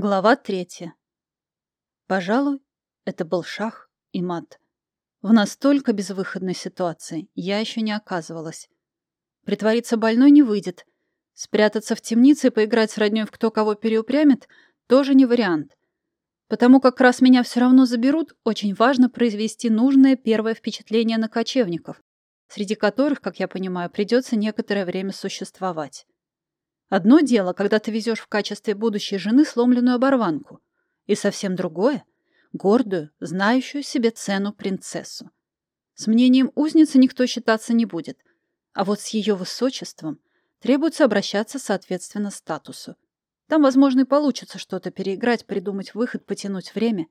Глава третья. Пожалуй, это был шах и мат. В настолько безвыходной ситуации я еще не оказывалась. Притвориться больной не выйдет. Спрятаться в темнице и поиграть с роднёй в кто кого переупрямит тоже не вариант. Потому как раз меня все равно заберут, очень важно произвести нужное первое впечатление на кочевников, среди которых, как я понимаю, придется некоторое время существовать. Одно дело, когда ты везешь в качестве будущей жены сломленную оборванку, и совсем другое — гордую, знающую себе цену принцессу. С мнением узницы никто считаться не будет, а вот с ее высочеством требуется обращаться соответственно статусу. Там, возможно, и получится что-то переиграть, придумать выход, потянуть время.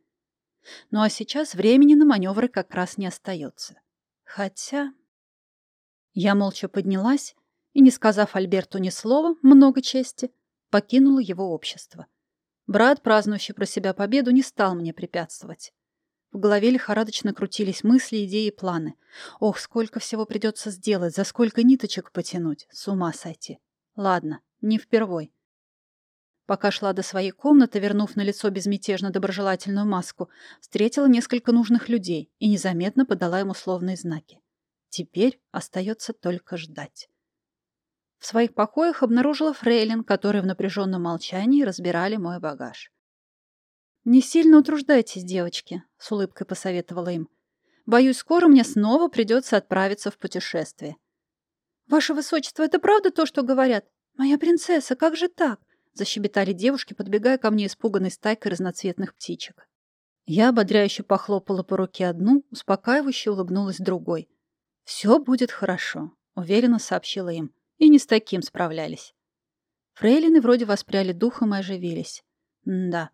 Ну а сейчас времени на маневры как раз не остается. Хотя... Я молча поднялась и, не сказав Альберту ни слова, много чести, покинула его общество. Брат, празднующий про себя победу, не стал мне препятствовать. В голове лихорадочно крутились мысли, идеи и планы. Ох, сколько всего придется сделать, за сколько ниточек потянуть. С ума сойти. Ладно, не впервой. Пока шла до своей комнаты, вернув на лицо безмятежно доброжелательную маску, встретила несколько нужных людей и незаметно подала им условные знаки. Теперь остается только ждать. В своих покоях обнаружила фрейлин, которые в напряженном молчании разбирали мой багаж. «Не сильно утруждайтесь, девочки», — с улыбкой посоветовала им. «Боюсь, скоро мне снова придется отправиться в путешествие». «Ваше высочество, это правда то, что говорят? Моя принцесса, как же так?» — защебетали девушки, подбегая ко мне испуганной стайкой разноцветных птичек. Я ободряюще похлопала по руке одну, успокаивающе улыбнулась другой. «Все будет хорошо», — уверенно сообщила им. И не с таким справлялись. Фрейлины вроде воспряли духом и оживились. М да,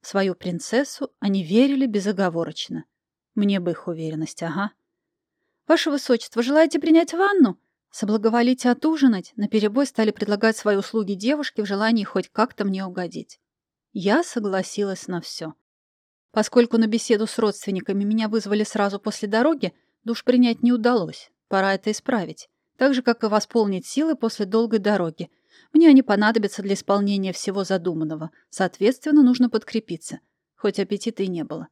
в свою принцессу они верили безоговорочно. Мне бы их уверенность, ага. «Ваше высочество, желаете принять ванну?» Соблаговолите отужинать, наперебой стали предлагать свои услуги девушке в желании хоть как-то мне угодить. Я согласилась на все. Поскольку на беседу с родственниками меня вызвали сразу после дороги, душ принять не удалось. Пора это исправить так же, как и восполнить силы после долгой дороги. Мне они понадобятся для исполнения всего задуманного. Соответственно, нужно подкрепиться, хоть аппетита и не было.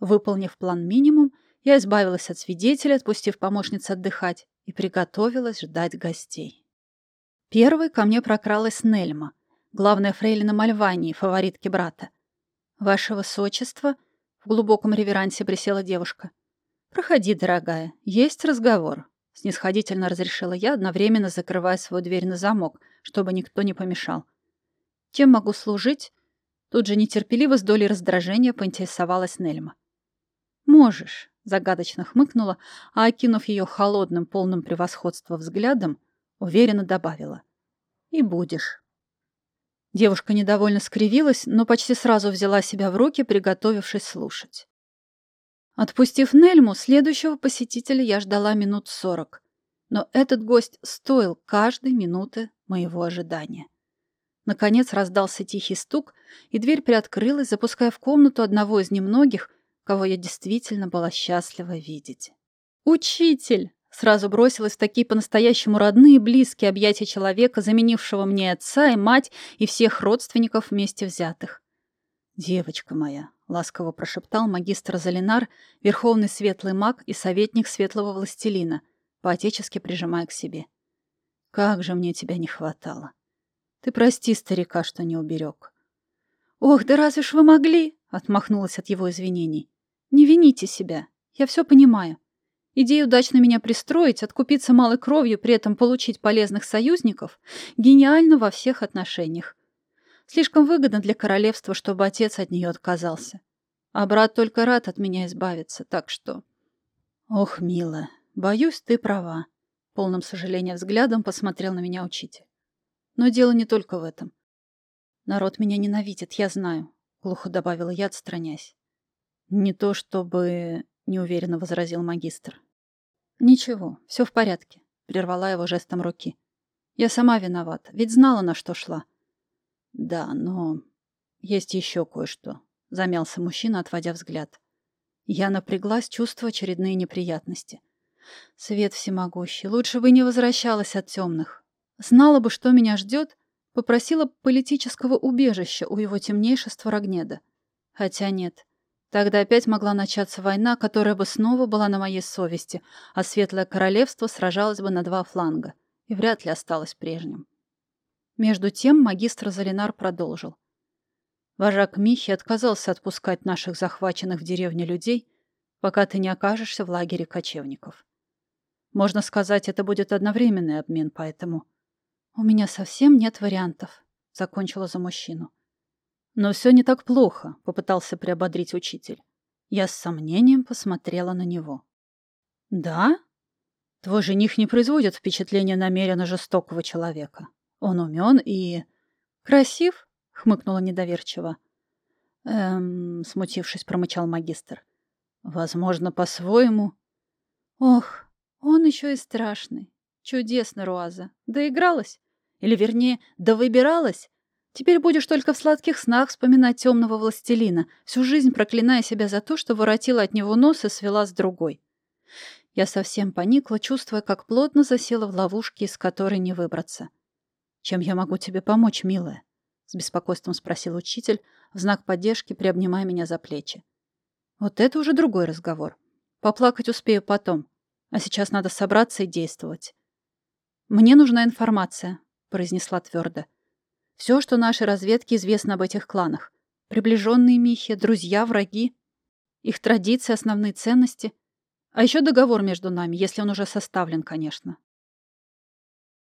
Выполнив план минимум, я избавилась от свидетеля, отпустив помощниц отдыхать, и приготовилась ждать гостей. Первой ко мне прокралась Нельма, главная фрейлина Мальвании, фаворитки брата. «Ваше высочество!» — в глубоком реверансе присела девушка. «Проходи, дорогая, есть разговор», Снисходительно разрешила я, одновременно закрывая свою дверь на замок, чтобы никто не помешал. «Чем могу служить?» Тут же нетерпеливо с долей раздражения поинтересовалась Нельма. «Можешь», — загадочно хмыкнула, а, окинув ее холодным, полным превосходства взглядом, уверенно добавила. «И будешь». Девушка недовольно скривилась, но почти сразу взяла себя в руки, приготовившись слушать. Отпустив Нельму, следующего посетителя я ждала минут сорок. Но этот гость стоил каждой минуты моего ожидания. Наконец раздался тихий стук, и дверь приоткрылась, запуская в комнату одного из немногих, кого я действительно была счастлива видеть. «Учитель!» Сразу бросилась в такие по-настоящему родные и близкие объятия человека, заменившего мне отца и мать и всех родственников вместе взятых. «Девочка моя, — ласково прошептал магистр Залинар, верховный светлый маг и советник светлого властелина, поотечески прижимая к себе. «Как же мне тебя не хватало! Ты прости старика, что не уберег». «Ох, да разве ж вы могли?» — отмахнулась от его извинений. «Не вините себя. Я все понимаю. Идея удачно меня пристроить, откупиться малой кровью, при этом получить полезных союзников, гениальна во всех отношениях. Слишком выгодно для королевства, чтобы отец от нее отказался. А брат только рад от меня избавиться, так что... Ох, милая, боюсь, ты права. Полным сожаления взглядом посмотрел на меня учитель. Но дело не только в этом. Народ меня ненавидит, я знаю, глухо добавила я, отстраняясь. Не то чтобы... неуверенно возразил магистр. Ничего, все в порядке, прервала его жестом руки. Я сама виновата, ведь знала, на что шла. Да, но есть еще кое-что. Замялся мужчина, отводя взгляд. Я напряглась, чувствуя очередные неприятности. Свет всемогущий, лучше бы не возвращалась от темных. Знала бы, что меня ждет, Попросила политического убежища у его темнейшества Рогнеда. Хотя нет. Тогда опять могла начаться война, которая бы снова была на моей совести, а Светлое Королевство сражалось бы на два фланга и вряд ли осталось прежним. Между тем магистр Залинар продолжил. Вожак Михи отказался отпускать наших захваченных в деревне людей, пока ты не окажешься в лагере кочевников. Можно сказать, это будет одновременный обмен, поэтому... У меня совсем нет вариантов, — закончила за мужчину. Но все не так плохо, — попытался приободрить учитель. Я с сомнением посмотрела на него. Да? Твой жених не производит впечатления намеренно жестокого человека. Он умен и... красив, хмыкнула недоверчиво. Эм, смутившись, промычал магистр. Возможно, по-своему. Ох, он еще и страшный. Чудесно, Руаза. Доигралась? Или, вернее, довыбиралась? Теперь будешь только в сладких снах вспоминать темного властелина, всю жизнь проклиная себя за то, что воротила от него нос и свела с другой. Я совсем поникла, чувствуя, как плотно засела в ловушке, из которой не выбраться. «Чем я могу тебе помочь, милая?» с беспокойством спросил учитель, в знак поддержки приобнимая меня за плечи. Вот это уже другой разговор. Поплакать успею потом, а сейчас надо собраться и действовать. Мне нужна информация, произнесла твердо. Все, что нашей разведке известно об этих кланах. Приближенные Михи, друзья, враги, их традиции, основные ценности. А еще договор между нами, если он уже составлен, конечно.